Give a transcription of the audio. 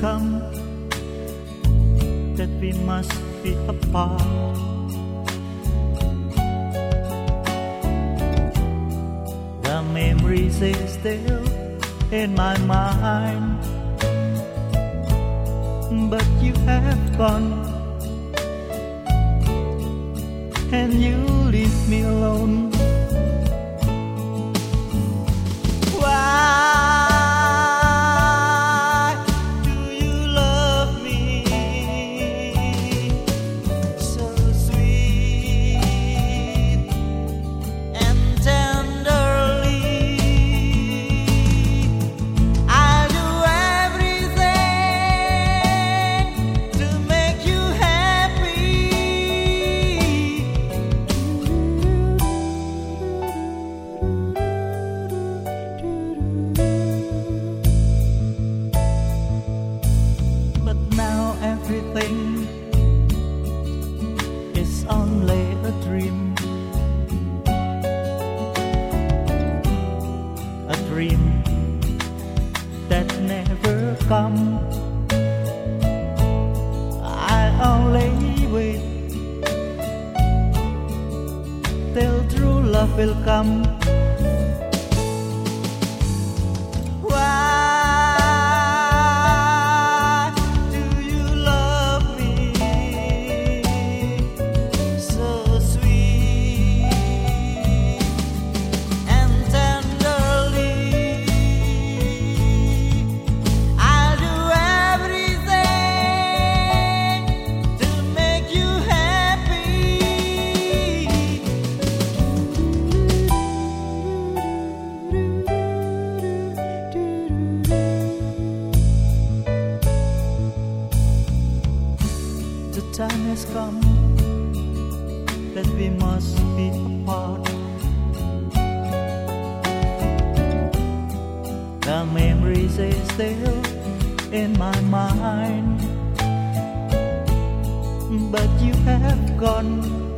come that we must be apart. The memories is still in my mind, but you have gone, and you leave me alone. Dream. A dream that never come. I only wait till true love will come. Time has come that we must be apart. The memories are still in my mind, but you have gone.